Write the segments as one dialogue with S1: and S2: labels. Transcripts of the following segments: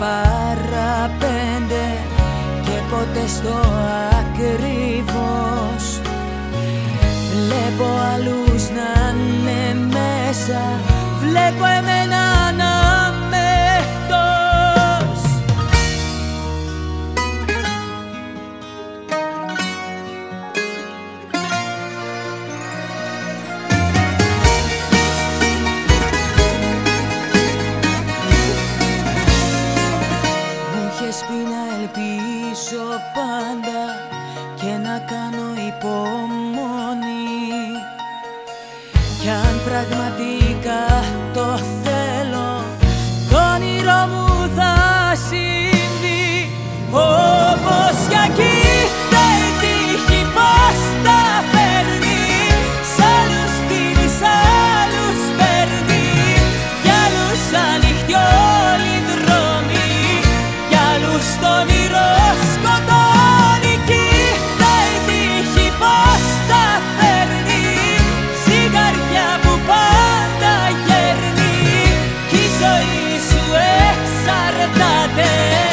S1: παραπέντε και ποτέ στο ακριβώς. Βλέπω αλλούς να είναι μέσα, βλέπω εμένα και να κάνω υπομονή. Κι αν πραγματικά πάλι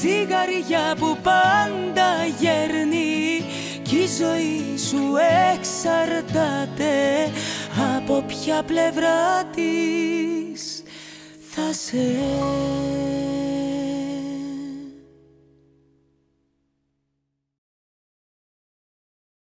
S1: ζυγαριά που πάντα γέρνει κι η ζωή σου εξαρτάται από ποια πλευρά της θα σε